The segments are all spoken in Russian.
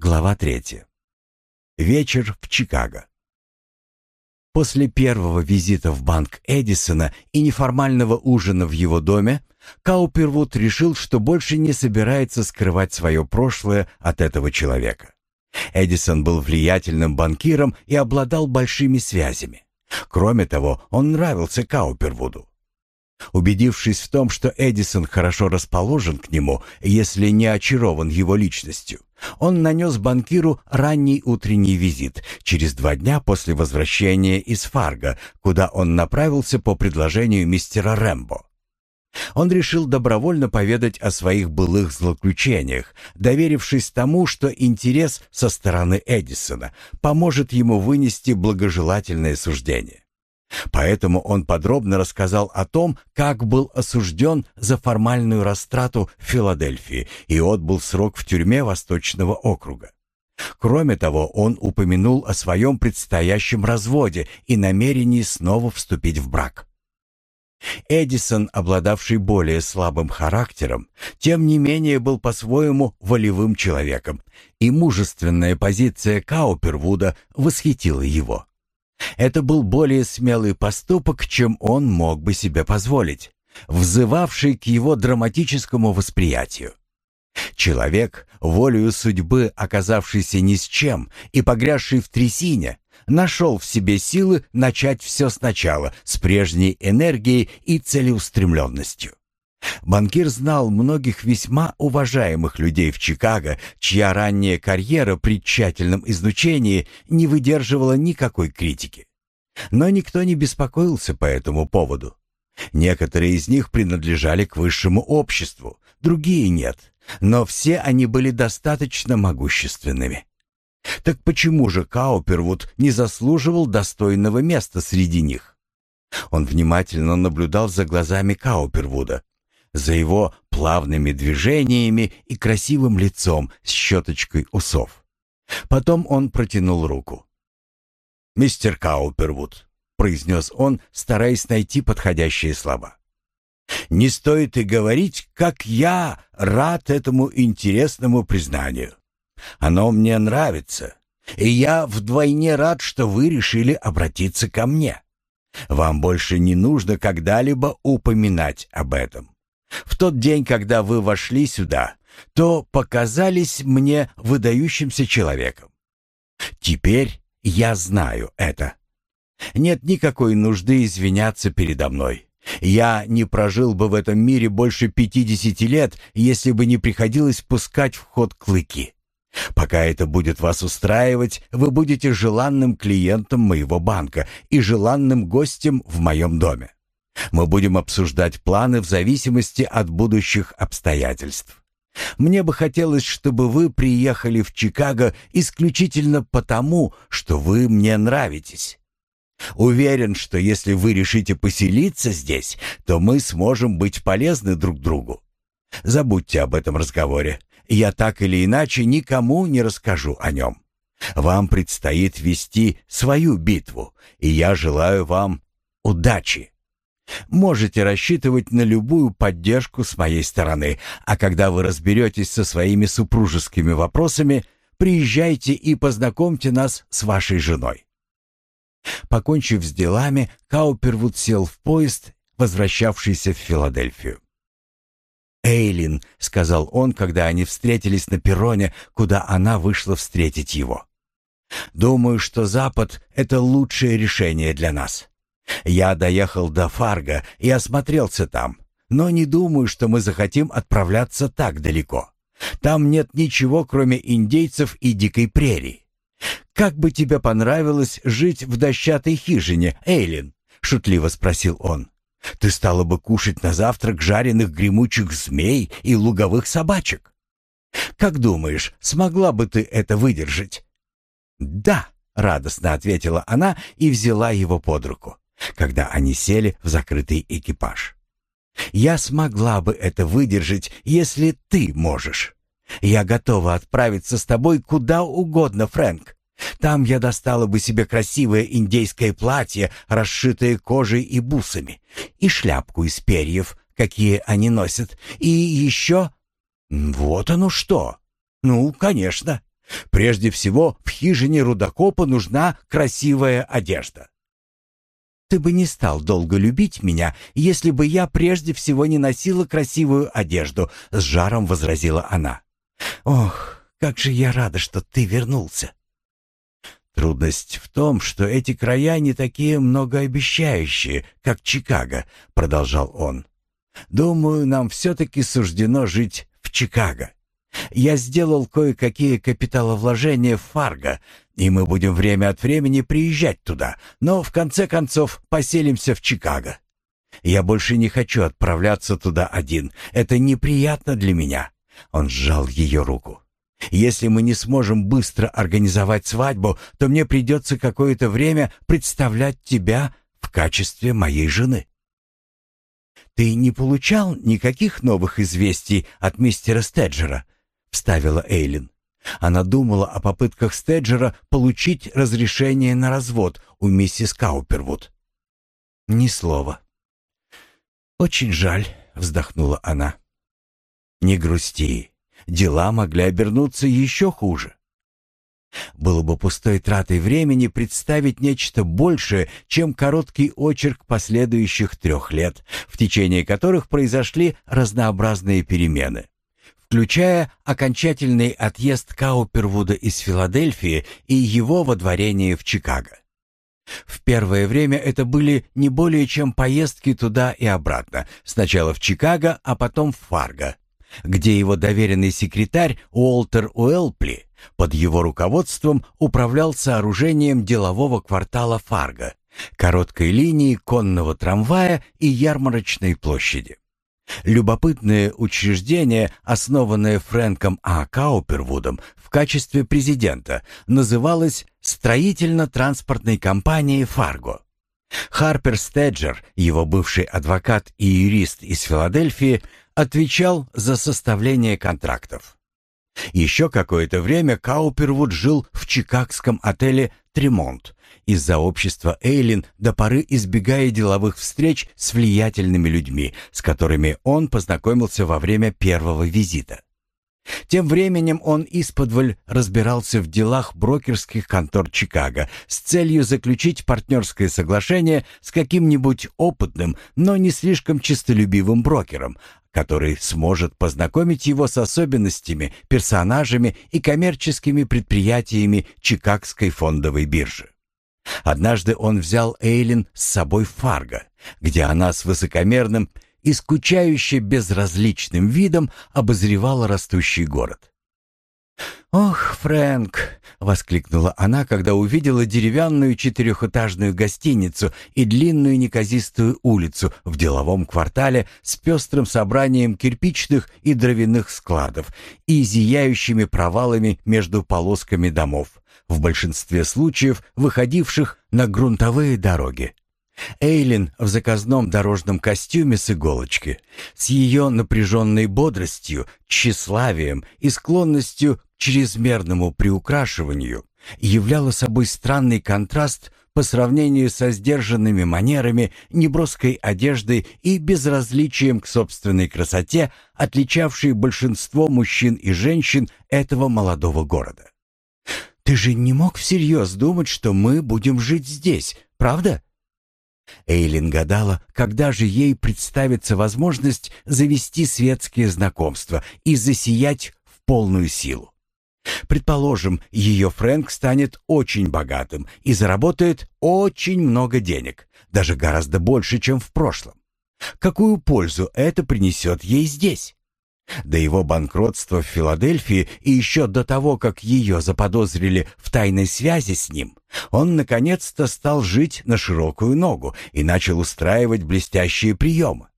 Глава третья. Вечер в Чикаго. После первого визита в банк Эдисона и неформального ужина в его доме, Каупервуд решил, что больше не собирается скрывать свое прошлое от этого человека. Эдисон был влиятельным банкиром и обладал большими связями. Кроме того, он нравился Каупервуду. Убедившись в том, что Эдисон хорошо расположен к нему, если не очарован его личностью, он нанес банкиру ранний утренний визит через два дня после возвращения из Фарго, куда он направился по предложению мистера Рэмбо. Он решил добровольно поведать о своих былых злоключениях, доверившись тому, что интерес со стороны Эдисона поможет ему вынести благожелательное суждение. Поэтому он подробно рассказал о том, как был осужден за формальную растрату в Филадельфии и отбыл срок в тюрьме Восточного округа. Кроме того, он упомянул о своем предстоящем разводе и намерении снова вступить в брак. Эдисон, обладавший более слабым характером, тем не менее был по-своему волевым человеком, и мужественная позиция Каупервуда восхитила его. Это был более смелый поступок, чем он мог бы себе позволить, взывавший к его драматическому восприятию. Человек, волею судьбы оказавшийся ни с чем и погрязший в трясине, нашел в себе силы начать все сначала с прежней энергией и целеустремленностью. Банкир знал многих весьма уважаемых людей в Чикаго, чья ранняя карьера при тщательном изучении не выдерживала никакой критики. Но никто не беспокоился по этому поводу. Некоторые из них принадлежали к высшему обществу, другие нет, но все они были достаточно могущественными. Так почему же Каупервуд не заслуживал достойного места среди них? Он внимательно наблюдал за глазами Каупервуда, за его плавными движениями и красивым лицом с щеточкой усов. Потом он протянул руку. «Мистер Каупервуд», — произнес он, стараясь найти подходящие слова. «Не стоит и говорить, как я рад этому интересному признанию. Оно мне нравится, и я вдвойне рад, что вы решили обратиться ко мне. Вам больше не нужно когда-либо упоминать об этом. В тот день, когда вы вошли сюда, то показались мне выдающимся человеком. Теперь я знаю это. Нет никакой нужды извиняться передо мной. Я не прожил бы в этом мире больше пятидесяти лет, если бы не приходилось пускать в ход клыки. Пока это будет вас устраивать, вы будете желанным клиентом моего банка и желанным гостем в моем доме. Мы будем обсуждать планы в зависимости от будущих обстоятельств. Мне бы хотелось, чтобы вы приехали в Чикаго исключительно потому, что вы мне нравитесь. Уверен, что если вы решите поселиться здесь, то мы сможем быть полезны друг другу. Забудьте об этом разговоре. Я так или иначе никому не расскажу о нем. Вам предстоит вести свою битву, и я желаю вам удачи. Можете рассчитывать на любую поддержку с моей стороны, а когда вы разберетесь со своими супружескими вопросами, приезжайте и познакомьте нас с вашей женой». Покончив с делами, Каупервуд сел в поезд, возвращавшийся в Филадельфию. «Эйлин», — сказал он, когда они встретились на перроне, куда она вышла встретить его. «Думаю, что Запад — это лучшее решение для нас. Я доехал до Фарго и осмотрелся там, но не думаю, что мы захотим отправляться так далеко. Там нет ничего, кроме индейцев и дикой прерии. Как бы тебе понравилось жить в дощатой хижине, Эйлин? шутливо спросил он. Ты стала бы кушать на завтрак жареных гремучих змей и луговых собачек. Как думаешь, смогла бы ты это выдержать? Да, радостно ответила она и взяла его под руку когда они сели в закрытый экипаж. «Я смогла бы это выдержать, если ты можешь. Я готова отправиться с тобой куда угодно, Фрэнк. Там я достала бы себе красивое индейское платье, расшитое кожей и бусами, и шляпку из перьев, какие они носят, и еще... Вот оно что! Ну, конечно, Прежде всего, в хижине рудокопа нужна красивая одежда. Ты бы не стал долго любить меня, если бы я прежде всего не носила красивую одежду, с жаром возразила она. Ох, как же я рада, что ты вернулся. Трудность в том, что эти края не такие многообещающие, как Чикаго, продолжал он. Думаю, нам все-таки суждено жить в Чикаго. Я сделал кое-какие капиталовложения в Фарго, и мы будем время от времени приезжать туда, но в конце концов поселимся в Чикаго. Я больше не хочу отправляться туда один. Это неприятно для меня. Он сжал ее руку. Если мы не сможем быстро организовать свадьбу, то мне придется какое-то время представлять тебя в качестве моей жены. Ты не получал никаких новых известий от мистера Стеджера? — вставила Эйлин. Она думала о попытках Стеджера получить разрешение на развод у миссис Каупервуд. «Ни слова». «Очень жаль», — вздохнула она. «Не грусти. Дела могли обернуться еще хуже. Было бы пустой тратой времени представить нечто большее, чем короткий очерк последующих трех лет, в течение которых произошли разнообразные перемены включая окончательный отъезд Каупервуда из Филадельфии и его водворение в Чикаго. В первое время это были не более чем поездки туда и обратно, сначала в Чикаго, а потом в Фарго, где его доверенный секретарь Уолтер Уэлпли под его руководством управлял сооружением делового квартала Фарго, короткой линии конного трамвая и ярмарочной площади. Любопытное учреждение, основанное Фрэнком А. Каупервудом в качестве президента, называлось строительно-транспортной компанией «Фарго». Харпер Стеджер, его бывший адвокат и юрист из Филадельфии, отвечал за составление контрактов. Еще какое-то время Каупервуд жил в чикагском отеле «Тремонт», из-за общества Эйлин до поры избегая деловых встреч с влиятельными людьми, с которыми он познакомился во время первого визита. Тем временем он исподволь разбирался в делах брокерских контор Чикаго с целью заключить партнерское соглашение с каким-нибудь опытным, но не слишком честолюбивым брокером, который сможет познакомить его с особенностями, персонажами и коммерческими предприятиями Чикагской фондовой биржи. Однажды он взял Эйлин с собой в Фарго, где она с высокомерным и скучающе безразличным видом обозревала растущий город. «Ох, Фрэнк!» — воскликнула она, когда увидела деревянную четырехэтажную гостиницу и длинную неказистую улицу в деловом квартале с пестрым собранием кирпичных и дровяных складов и зияющими провалами между полосками домов, в большинстве случаев выходивших на грунтовые дороги. Эйлин в заказном дорожном костюме с иголочки, с ее напряженной бодростью, тщеславием и склонностью к чрезмерному приукрашиванию, являла собой странный контраст по сравнению со сдержанными манерами, неброской одеждой и безразличием к собственной красоте, отличавшей большинство мужчин и женщин этого молодого города. «Ты же не мог всерьез думать, что мы будем жить здесь, правда?» Эйлин гадала, когда же ей представится возможность завести светские знакомства и засиять в полную силу. Предположим, ее Фрэнк станет очень богатым и заработает очень много денег, даже гораздо больше, чем в прошлом. Какую пользу это принесет ей здесь? До его банкротства в Филадельфии и еще до того, как ее заподозрили в тайной связи с ним, он наконец-то стал жить на широкую ногу и начал устраивать блестящие приемы.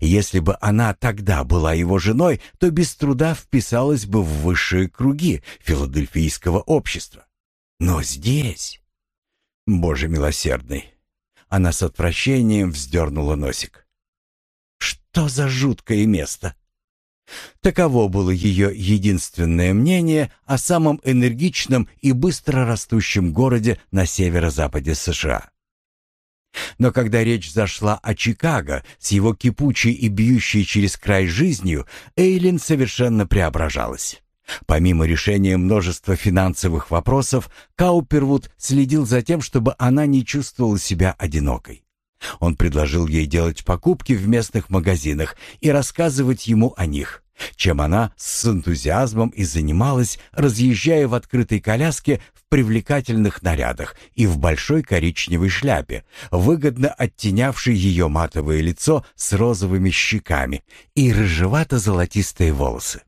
Если бы она тогда была его женой, то без труда вписалась бы в высшие круги филадельфийского общества. Но здесь... Боже милосердный! Она с отвращением вздернула носик. Что за жуткое место! Таково было ее единственное мнение о самом энергичном и быстро растущем городе на северо-западе США. Но когда речь зашла о Чикаго с его кипучей и бьющей через край жизнью, Эйлин совершенно преображалась. Помимо решения множества финансовых вопросов, Каупервуд следил за тем, чтобы она не чувствовала себя одинокой. Он предложил ей делать покупки в местных магазинах и рассказывать ему о них, чем она с энтузиазмом и занималась, разъезжая в открытой коляске в привлекательных нарядах и в большой коричневой шляпе, выгодно оттенявшей ее матовое лицо с розовыми щеками и рыжевато-золотистые волосы.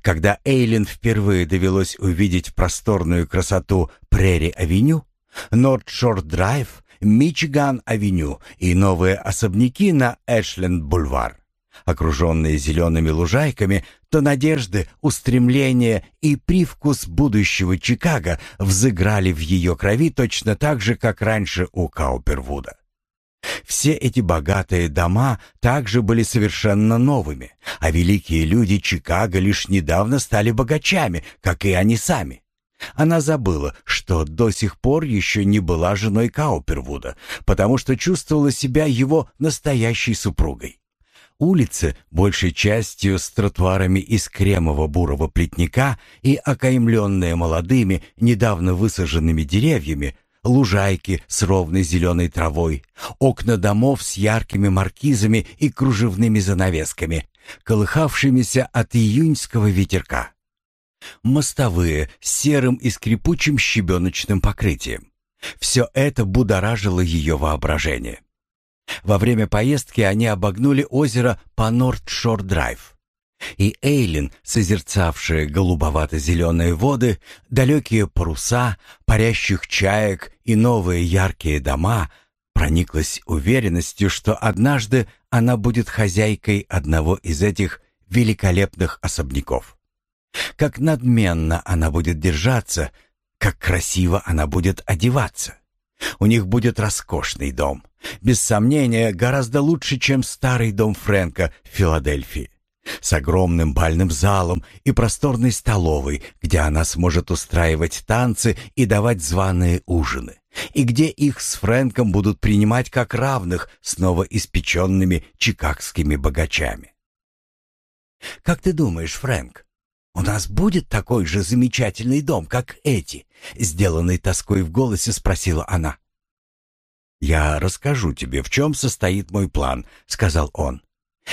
Когда Эйлин впервые довелось увидеть просторную красоту Прери-авеню, Норд-Шор-Драйв, Мичиган-авеню и новые особняки на Эшленд-бульвар, окруженные зелеными лужайками, то надежды, устремления и привкус будущего Чикаго взыграли в ее крови точно так же, как раньше у Каупервуда. Все эти богатые дома также были совершенно новыми, а великие люди Чикаго лишь недавно стали богачами, как и они сами. Она забыла, что до сих пор еще не была женой Каупервуда, потому что чувствовала себя его настоящей супругой. Улицы, большей частью с тротуарами из кремово-бурого плетника и окаймленные молодыми, недавно высаженными деревьями, лужайки с ровной зеленой травой, окна домов с яркими маркизами и кружевными занавесками, колыхавшимися от июньского ветерка. Мостовые с серым и скрипучим щебеночным покрытием. Все это будоражило ее воображение. Во время поездки они обогнули озеро по Норд-Шор-Драйв. И Эйлин, созерцавшая голубовато-зеленые воды, далекие паруса, парящих чаек и новые яркие дома, прониклась уверенностью, что однажды она будет хозяйкой одного из этих великолепных особняков. Как надменно она будет держаться, как красиво она будет одеваться. У них будет роскошный дом, без сомнения, гораздо лучше, чем старый дом Фрэнка в Филадельфии с огромным бальным залом и просторной столовой, где она сможет устраивать танцы и давать званые ужины, и где их с Фрэнком будут принимать как равных снова испеченными чикагскими богачами. «Как ты думаешь, Фрэнк, у нас будет такой же замечательный дом, как эти?» Сделанной тоской в голосе спросила она. «Я расскажу тебе, в чем состоит мой план», — сказал он.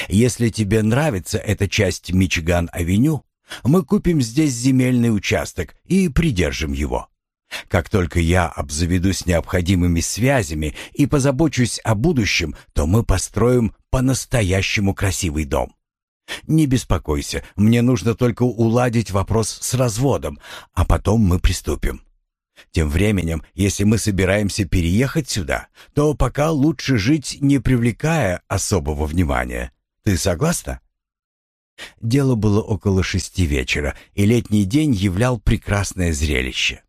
Если тебе нравится эта часть Мичиган-авеню, мы купим здесь земельный участок и придержим его. Как только я обзаведусь необходимыми связями и позабочусь о будущем, то мы построим по-настоящему красивый дом. Не беспокойся, мне нужно только уладить вопрос с разводом, а потом мы приступим. Тем временем, если мы собираемся переехать сюда, то пока лучше жить, не привлекая особого внимания. Ты согласна?» Дело было около шести вечера, и летний день являл прекрасное зрелище.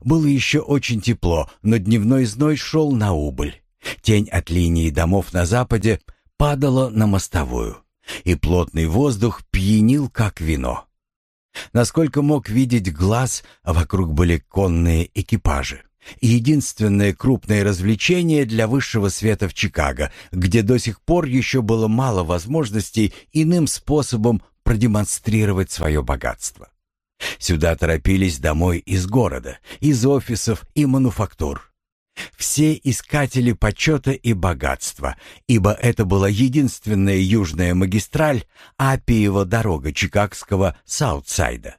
Было еще очень тепло, но дневной зной шел на убыль. Тень от линии домов на западе падала на мостовую, и плотный воздух пьянил, как вино. Насколько мог видеть глаз, вокруг были конные экипажи единственное крупное развлечение для высшего света в Чикаго, где до сих пор еще было мало возможностей иным способом продемонстрировать свое богатство. Сюда торопились домой из города, из офисов и мануфактур. Все искатели почета и богатства, ибо это была единственная южная магистраль, Апиева дорога чикагского Саутсайда.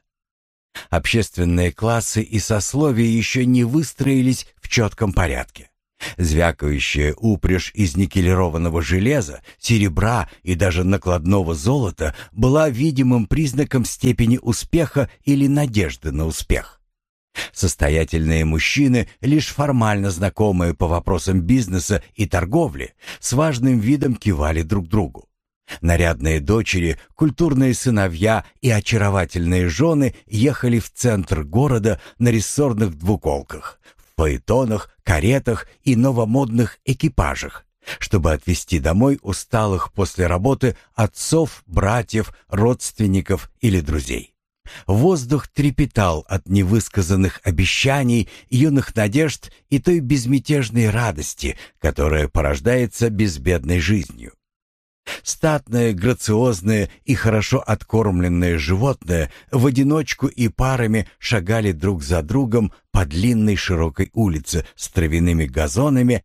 Общественные классы и сословия еще не выстроились в четком порядке. Звякающая упряжь из никелированного железа, серебра и даже накладного золота была видимым признаком степени успеха или надежды на успех. Состоятельные мужчины, лишь формально знакомые по вопросам бизнеса и торговли, с важным видом кивали друг другу. Нарядные дочери, культурные сыновья и очаровательные жены ехали в центр города на рессорных двуколках, в фаэтонах, каретах и новомодных экипажах, чтобы отвезти домой усталых после работы отцов, братьев, родственников или друзей. Воздух трепетал от невысказанных обещаний, юных надежд и той безмятежной радости, которая порождается безбедной жизнью. Статное, грациозное и хорошо откормленное животное в одиночку и парами шагали друг за другом по длинной широкой улице с травяными газонами,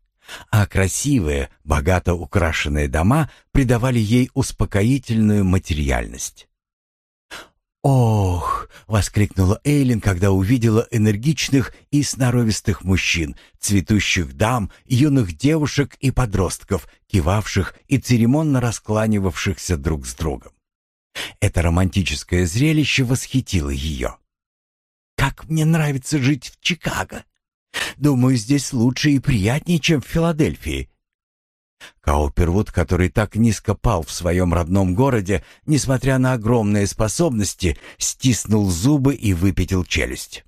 а красивые, богато украшенные дома придавали ей успокоительную материальность. «Ох!» — воскликнула Эйлин, когда увидела энергичных и сноровистых мужчин, цветущих дам, юных девушек и подростков, кивавших и церемонно раскланивавшихся друг с другом. Это романтическое зрелище восхитило ее. «Как мне нравится жить в Чикаго! Думаю, здесь лучше и приятнее, чем в Филадельфии. Каупервуд, который так низко пал в своем родном городе, несмотря на огромные способности, стиснул зубы и выпятил челюсть.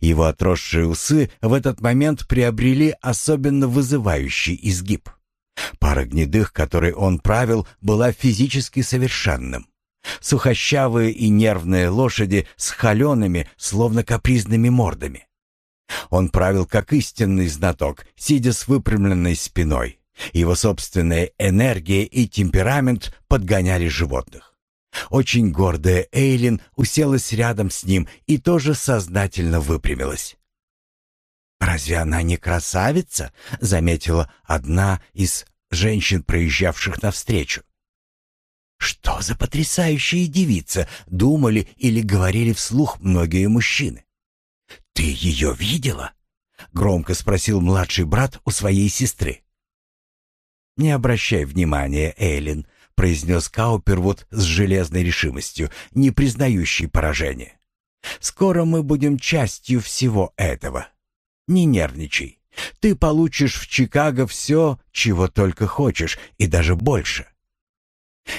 Его отросшие усы в этот момент приобрели особенно вызывающий изгиб. Пара гнедых, которой он правил, была физически совершенным. Сухощавые и нервные лошади с холеными, словно капризными мордами. Он правил как истинный знаток, сидя с выпрямленной спиной. Его собственная энергия и темперамент подгоняли животных. Очень гордая Эйлин уселась рядом с ним и тоже сознательно выпрямилась. «Разве она не красавица?» — заметила одна из женщин, проезжавших навстречу. «Что за потрясающая девица!» — думали или говорили вслух многие мужчины. «Ты ее видела?» — громко спросил младший брат у своей сестры. «Не обращай внимания, Эйлин», — произнес Каупервуд с железной решимостью, не признающий поражения. «Скоро мы будем частью всего этого. Не нервничай. Ты получишь в Чикаго все, чего только хочешь, и даже больше».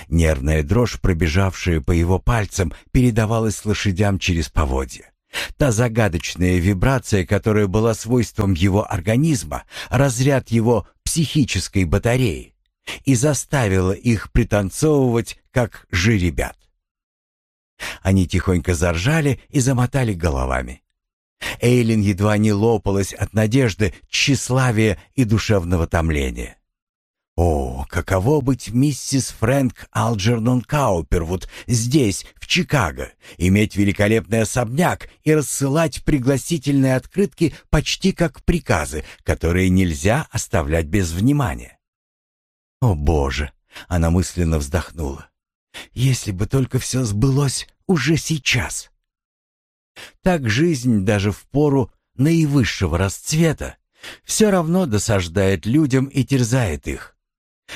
Нервная дрожь, пробежавшая по его пальцам, передавалась лошадям через поводья. Та загадочная вибрация, которая была свойством его организма, разряд его психической батареи, и заставила их пританцовывать, как жеребят. Они тихонько заржали и замотали головами. Эйлин едва не лопалась от надежды, тщеславия и душевного томления. О, каково быть миссис Фрэнк Алджернон Каупервуд здесь, в Чикаго, иметь великолепный особняк и рассылать пригласительные открытки почти как приказы, которые нельзя оставлять без внимания. О, Боже! Она мысленно вздохнула. Если бы только все сбылось уже сейчас. Так жизнь даже в пору наивысшего расцвета все равно досаждает людям и терзает их.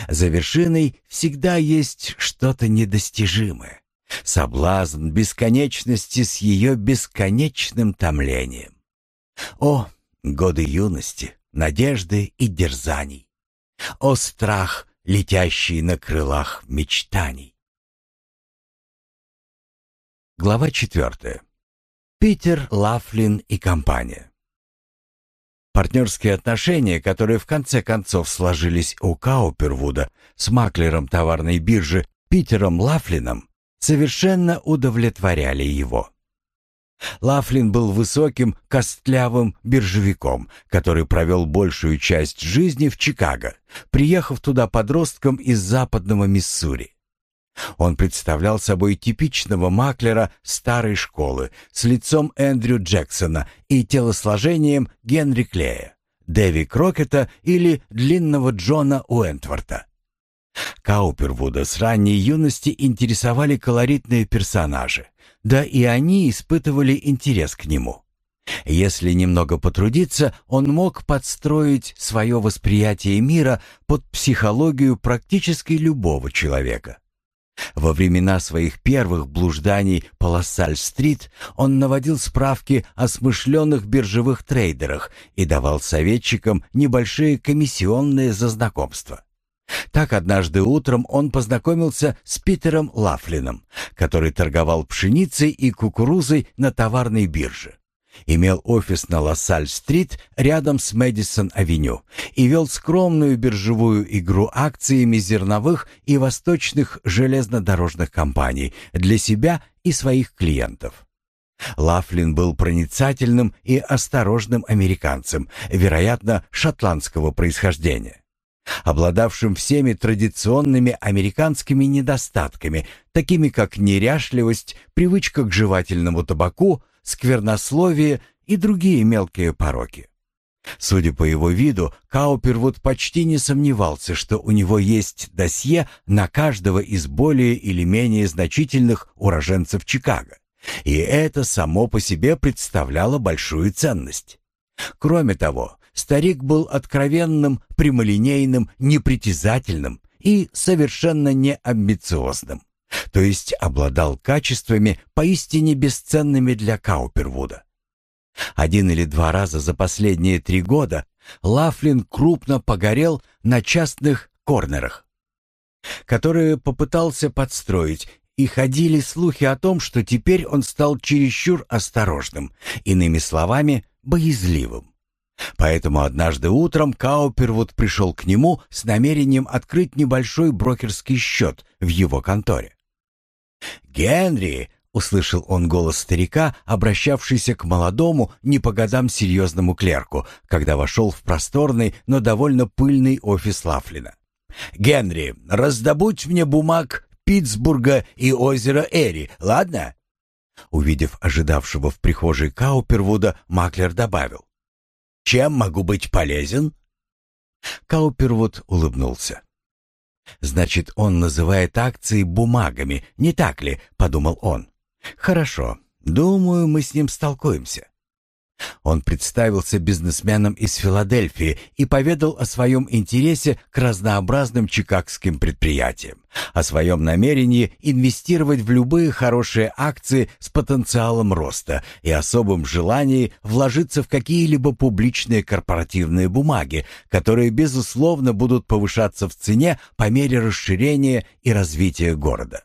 За вершиной всегда есть что-то недостижимое. Соблазн бесконечности с ее бесконечным томлением. О, годы юности, надежды и дерзаний! О, страх, летящий на крылах мечтаний! Глава четвертая. Питер, Лафлин и компания. Партнерские отношения, которые в конце концов сложились у Каупервуда с маклером товарной биржи Питером Лафлином, совершенно удовлетворяли его. Лафлин был высоким, костлявым биржевиком, который провел большую часть жизни в Чикаго, приехав туда подростком из западного Миссури. Он представлял собой типичного маклера старой школы с лицом Эндрю Джексона и телосложением Генри Клея, Дэви Крокета или длинного Джона Уэнтворта. Каупервуда с ранней юности интересовали колоритные персонажи, да и они испытывали интерес к нему. Если немного потрудиться, он мог подстроить свое восприятие мира под психологию практически любого человека. Во времена своих первых блужданий по Лассаль-стрит он наводил справки о смышленных биржевых трейдерах и давал советчикам небольшие комиссионные за знакомство. Так однажды утром он познакомился с Питером Лафлином, который торговал пшеницей и кукурузой на товарной бирже имел офис на Лассаль-стрит рядом с Мэдисон-авеню и вел скромную биржевую игру акциями зерновых и восточных железнодорожных компаний для себя и своих клиентов. Лафлин был проницательным и осторожным американцем, вероятно, шотландского происхождения. обладавшим всеми традиционными американскими недостатками, такими как неряшливость, привычка к жевательному табаку, сквернословие и другие мелкие пороки. Судя по его виду, Каупервуд почти не сомневался, что у него есть досье на каждого из более или менее значительных уроженцев Чикаго. И это само по себе представляло большую ценность. Кроме того, старик был откровенным, прямолинейным, непритязательным и совершенно неамбициозным. То есть обладал качествами поистине бесценными для Каупервуда. Один или два раза за последние три года Лафлин крупно погорел на частных корнерах, которые попытался подстроить, и ходили слухи о том, что теперь он стал чересчур осторожным, иными словами, боязливым. Поэтому однажды утром Каупервуд пришел к нему с намерением открыть небольшой брокерский счет в его конторе. «Генри!» — услышал он голос старика, обращавшийся к молодому, не по годам серьезному клерку, когда вошел в просторный, но довольно пыльный офис Лафлина. «Генри, раздобудь мне бумаг Питтсбурга и озера Эри, ладно?» Увидев ожидавшего в прихожей Каупервуда, Маклер добавил. «Чем могу быть полезен?» Каупервуд улыбнулся. «Значит, он называет акции бумагами, не так ли?» — подумал он. «Хорошо. Думаю, мы с ним столкуемся. Он представился бизнесменом из Филадельфии и поведал о своем интересе к разнообразным чикагским предприятиям, о своем намерении инвестировать в любые хорошие акции с потенциалом роста и особом желании вложиться в какие-либо публичные корпоративные бумаги, которые, безусловно, будут повышаться в цене по мере расширения и развития города.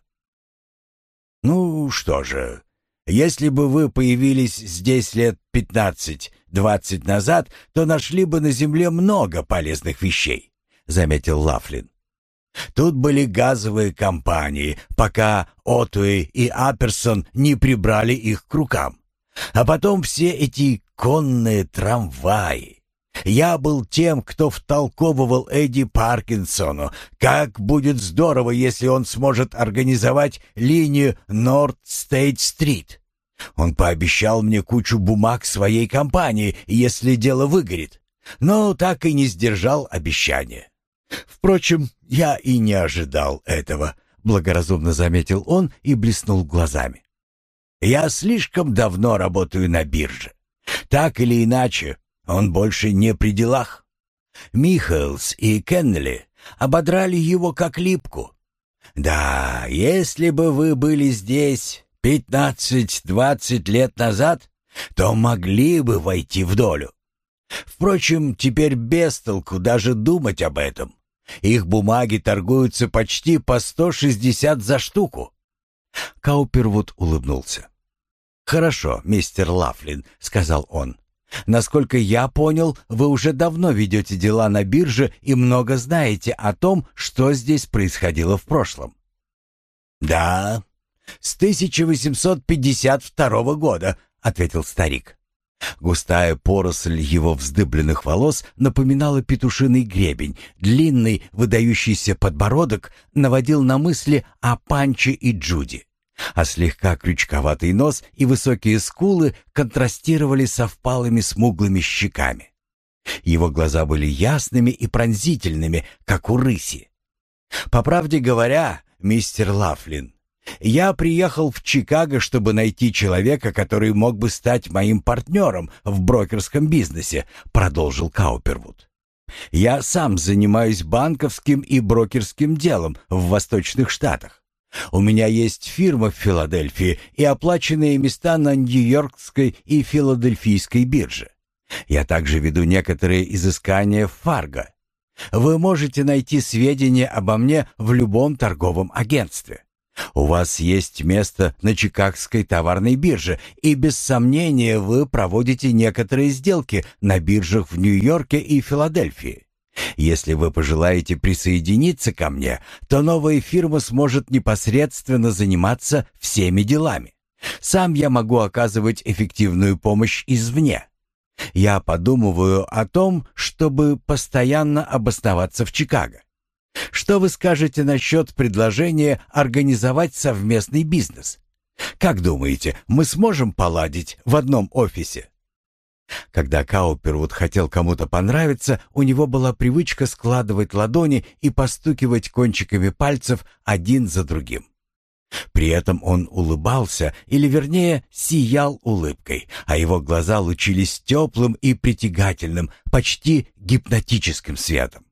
«Ну что же», если бы вы появились здесь лет пятнадцать-двадцать назад, то нашли бы на земле много полезных вещей, заметил Лафлин. Тут были газовые компании, пока Отуэй и Аперсон не прибрали их к рукам. А потом все эти конные трамваи. Я был тем, кто втолковывал Эдди Паркинсону, как будет здорово, если он сможет организовать линию Норд-Стейт-Стрит. Он пообещал мне кучу бумаг своей компании, если дело выгорит, но так и не сдержал обещания. Впрочем, я и не ожидал этого, благоразумно заметил он и блеснул глазами. Я слишком давно работаю на бирже. Так или иначе, он больше не при делах. Михаэлс и Кеннели ободрали его как липку. Да, если бы вы были здесь пятнадцать-двадцать лет назад, то могли бы войти в долю. Впрочем, теперь без толку даже думать об этом. Их бумаги торгуются почти по сто шестьдесят за штуку. Каупервуд улыбнулся. «Хорошо, мистер Лафлин», — сказал он. Насколько я понял, вы уже давно ведете дела на бирже и много знаете о том, что здесь происходило в прошлом. Да, с 1852 года, ответил старик. Густая поросль его вздыбленных волос напоминала петушиный гребень. Длинный, выдающийся подбородок наводил на мысли о Панче и Джуди а слегка крючковатый нос и высокие скулы контрастировали со впалыми смуглыми щеками. Его глаза были ясными и пронзительными, как у рыси. По правде говоря, мистер Лафлин, я приехал в Чикаго, чтобы найти человека, который мог бы стать моим партнером в брокерском бизнесе, продолжил Каупервуд. Я сам занимаюсь банковским и брокерским делом в Восточных Штатах. У меня есть фирма в Филадельфии и оплаченные места на Нью-Йоркской и Филадельфийской бирже. Я также веду некоторые изыскания в Фарго. Вы можете найти сведения обо мне в любом торговом агентстве. У вас есть место на Чикагской товарной бирже, и без сомнения вы проводите некоторые сделки на биржах в Нью-Йорке и Филадельфии. Если вы пожелаете присоединиться ко мне, то новая фирма сможет непосредственно заниматься всеми делами. Сам я могу оказывать эффективную помощь извне. Я подумываю о том, чтобы постоянно обосноваться в Чикаго. Что вы скажете насчет предложения организовать совместный бизнес? Как думаете, мы сможем поладить в одном офисе? Когда Каупервуд хотел кому-то понравиться, у него была привычка складывать ладони и постукивать кончиками пальцев один за другим. При этом он улыбался, или вернее, сиял улыбкой, а его глаза лучились теплым и притягательным, почти гипнотическим светом.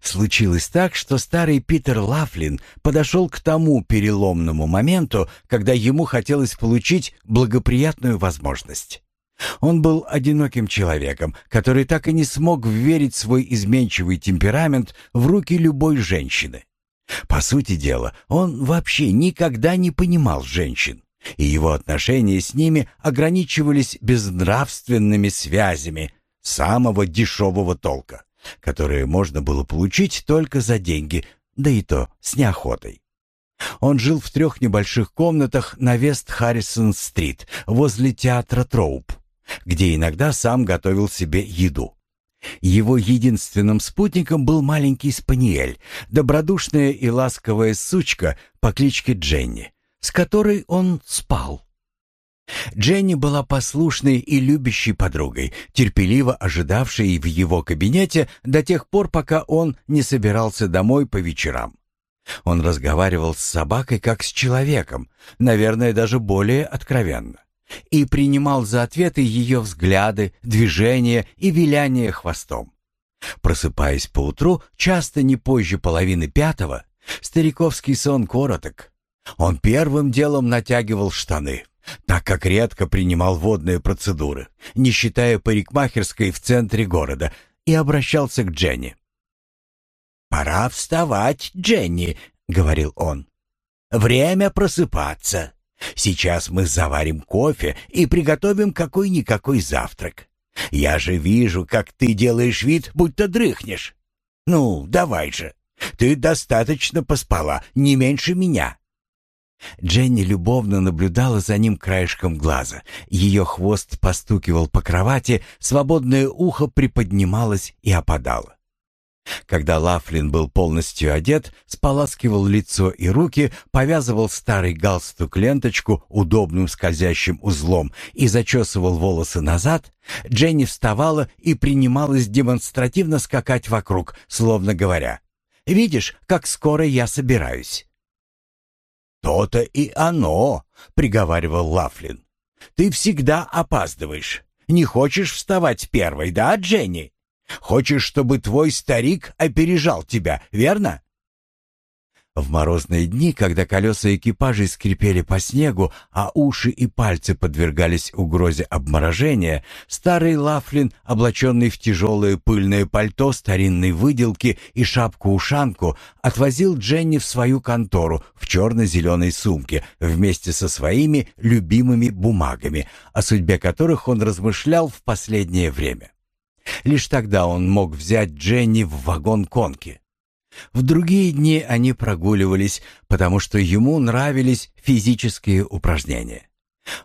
Случилось так, что старый Питер Лафлин подошел к тому переломному моменту, когда ему хотелось получить благоприятную возможность. Он был одиноким человеком, который так и не смог вверить свой изменчивый темперамент в руки любой женщины. По сути дела, он вообще никогда не понимал женщин, и его отношения с ними ограничивались безнравственными связями самого дешевого толка, которые можно было получить только за деньги, да и то с неохотой. Он жил в трех небольших комнатах на Вест-Харрисон-стрит возле театра Троуп, где иногда сам готовил себе еду. Его единственным спутником был маленький спаниель, добродушная и ласковая сучка по кличке Дженни, с которой он спал. Дженни была послушной и любящей подругой, терпеливо ожидавшей в его кабинете до тех пор, пока он не собирался домой по вечерам. Он разговаривал с собакой как с человеком, наверное, даже более откровенно и принимал за ответы ее взгляды, движения и виляние хвостом. Просыпаясь поутру, часто не позже половины пятого, стариковский сон короток. Он первым делом натягивал штаны, так как редко принимал водные процедуры, не считая парикмахерской в центре города, и обращался к Дженни. «Пора вставать, Дженни», — говорил он. «Время просыпаться». Сейчас мы заварим кофе и приготовим какой-никакой завтрак. Я же вижу, как ты делаешь вид, будто дрыхнешь. Ну, давай же. Ты достаточно поспала, не меньше меня. Дженни любовно наблюдала за ним краешком глаза. Ее хвост постукивал по кровати, свободное ухо приподнималось и опадало. Когда Лафлин был полностью одет, споласкивал лицо и руки, повязывал старый галстук ленточку удобным скользящим узлом и зачесывал волосы назад, Дженни вставала и принималась демонстративно скакать вокруг, словно говоря, «Видишь, как скоро я собираюсь». «То-то и оно», — приговаривал Лафлин. «Ты всегда опаздываешь. Не хочешь вставать первой, да, Дженни?» Хочешь, чтобы твой старик опережал тебя, верно? В морозные дни, когда колеса экипажей скрипели по снегу, а уши и пальцы подвергались угрозе обморожения, старый Лафлин, облаченный в тяжелое пыльное пальто старинной выделки и шапку-ушанку, отвозил Дженни в свою контору в черно-зеленой сумке вместе со своими любимыми бумагами, о судьбе которых он размышлял в последнее время. Лишь тогда он мог взять Дженни в вагон конки. В другие дни они прогуливались, потому что ему нравились физические упражнения.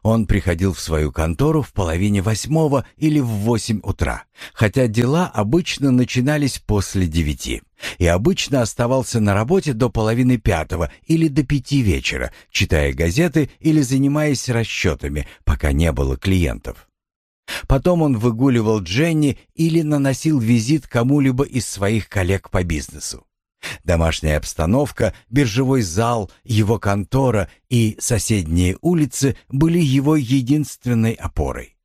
Он приходил в свою контору в половине восьмого или в восемь утра, хотя дела обычно начинались после девяти, и обычно оставался на работе до половины пятого или до пяти вечера, читая газеты или занимаясь расчетами, пока не было клиентов. Потом он выгуливал Дженни или наносил визит кому-либо из своих коллег по бизнесу. Домашняя обстановка, биржевой зал, его контора и соседние улицы были его единственной опорой.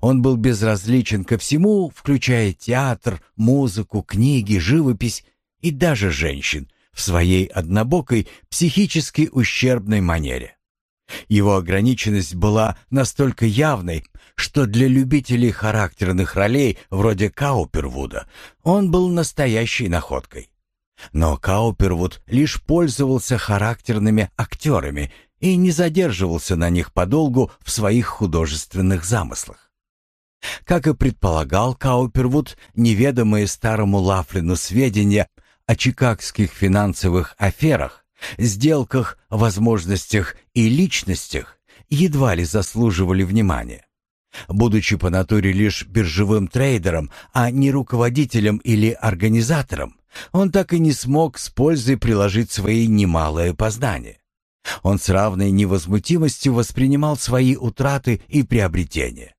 Он был безразличен ко всему, включая театр, музыку, книги, живопись и даже женщин в своей однобокой, психически ущербной манере. Его ограниченность была настолько явной, что для любителей характерных ролей вроде Каупервуда он был настоящей находкой. Но Каупервуд лишь пользовался характерными актерами и не задерживался на них подолгу в своих художественных замыслах. Как и предполагал Каупервуд, неведомые старому Лафлину сведения о чикагских финансовых аферах сделках, возможностях и личностях едва ли заслуживали внимания. Будучи по натуре лишь биржевым трейдером, а не руководителем или организатором, он так и не смог с пользой приложить свои немалые познания. Он с равной невозмутимостью воспринимал свои утраты и приобретения.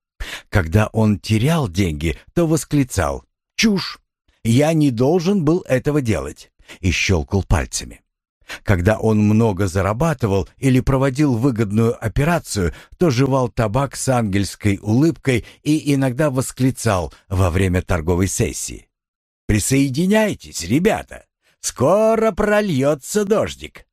Когда он терял деньги, то восклицал «Чушь! Я не должен был этого делать!» и щелкал пальцами. Когда он много зарабатывал или проводил выгодную операцию, то жевал табак с ангельской улыбкой и иногда восклицал во время торговой сессии. «Присоединяйтесь, ребята! Скоро прольется дождик!»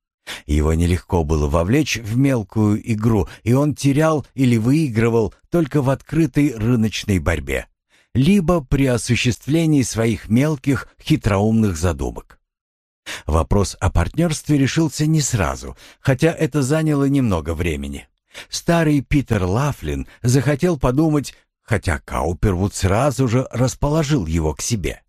Его нелегко было вовлечь в мелкую игру, и он терял или выигрывал только в открытой рыночной борьбе, либо при осуществлении своих мелких хитроумных задумок. Вопрос о партнерстве решился не сразу, хотя это заняло немного времени. Старый Питер Лафлин захотел подумать, хотя Каупервуд сразу же расположил его к себе.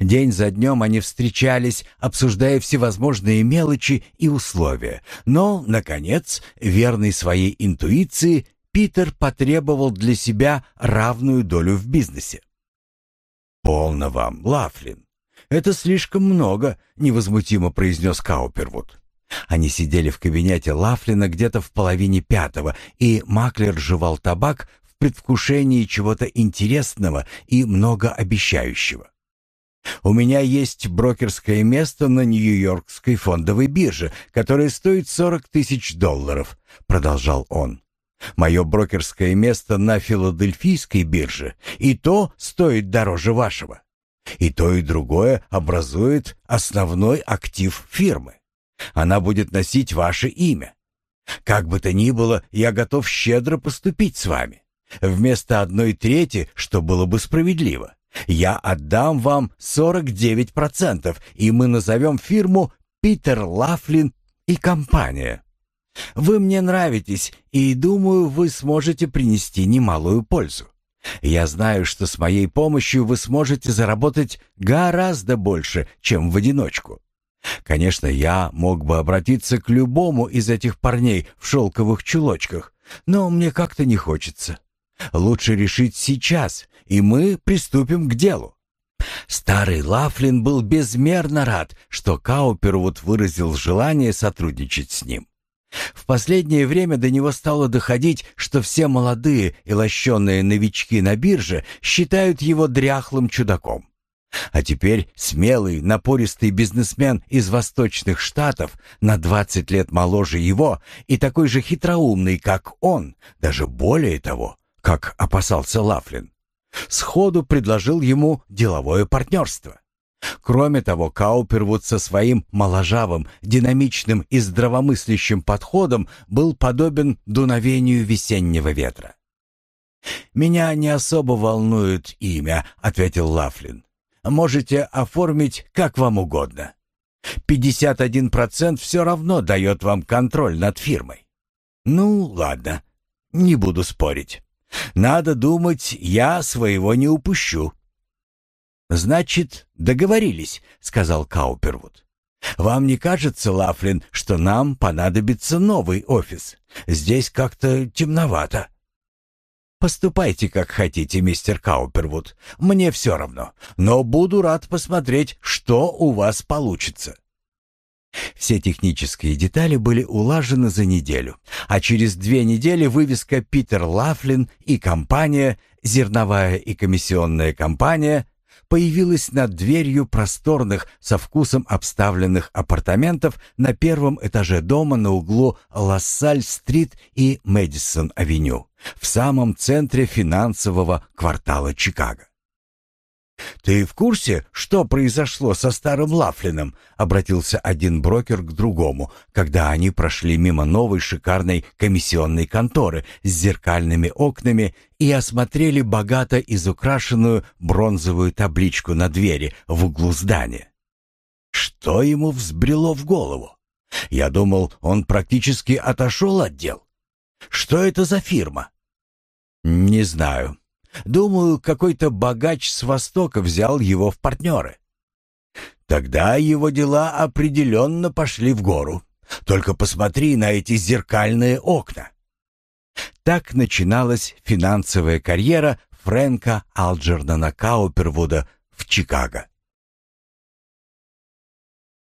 День за днем они встречались, обсуждая всевозможные мелочи и условия. Но, наконец, верный своей интуиции, Питер потребовал для себя равную долю в бизнесе. «Полно вам, Лафлин. Это слишком много», — невозмутимо произнес Каупервуд. Они сидели в кабинете Лафлина где-то в половине пятого, и Маклер жевал табак в предвкушении чего-то интересного и многообещающего. У меня есть брокерское место на Нью-Йоркской фондовой бирже, которое стоит 40 тысяч долларов», — продолжал он. «Мое брокерское место на Филадельфийской бирже, и то стоит дороже вашего. И то, и другое образует основной актив фирмы. Она будет носить ваше имя. Как бы то ни было, я готов щедро поступить с вами. Вместо одной трети, что было бы справедливо. Я отдам вам 49%, и мы назовем фирму «Питер Лафлин и компания». Вы мне нравитесь, и думаю, вы сможете принести немалую пользу. Я знаю, что с моей помощью вы сможете заработать гораздо больше, чем в одиночку. Конечно, я мог бы обратиться к любому из этих парней в шелковых чулочках, но мне как-то не хочется. Лучше решить сейчас, и мы приступим к делу. Старый Лафлин был безмерно рад, что Каупервуд выразил желание сотрудничать с ним. В последнее время до него стало доходить, что все молодые и лощеные новички на бирже считают его дряхлым чудаком. А теперь смелый, напористый бизнесмен из восточных штатов, на 20 лет моложе его и такой же хитроумный, как он, даже более того, как опасался Лафлин, сходу предложил ему деловое партнерство. Кроме того, Каупервуд со своим моложавым, динамичным и здравомыслящим подходом был подобен дуновению весеннего ветра. «Меня не особо волнует имя», — ответил Лафлин. «Можете оформить как вам угодно. 51% все равно дает вам контроль над фирмой». «Ну, ладно, не буду спорить». Надо думать, я своего не упущу. Значит, договорились, сказал Каупервуд. Вам не кажется, Лафлин, что нам понадобится новый офис? Здесь как-то темновато. Поступайте, как хотите, мистер Каупервуд. Мне все равно, но буду рад посмотреть, что у вас получится. Все технические детали были улажены за неделю, а через две недели вывеска «Питер Лафлин» и компания, зерновая и комиссионная компания, появилась над дверью просторных, со вкусом обставленных апартаментов на первом этаже дома на углу Лассаль-стрит и Мэдисон-авеню, в самом центре финансового квартала Чикаго. «Ты в курсе, что произошло со старым Лафлином?» — обратился один брокер к другому, когда они прошли мимо новой шикарной комиссионной конторы с зеркальными окнами и осмотрели богато изукрашенную бронзовую табличку на двери в углу здания. Что ему взбрело в голову? Я думал, он практически отошел от дел. Что это за фирма? «Не знаю», Думаю, какой-то богач с Востока взял его в партнеры. Тогда его дела определенно пошли в гору. Только посмотри на эти зеркальные окна. Так начиналась финансовая карьера Фрэнка Алджернона Каупервуда в Чикаго.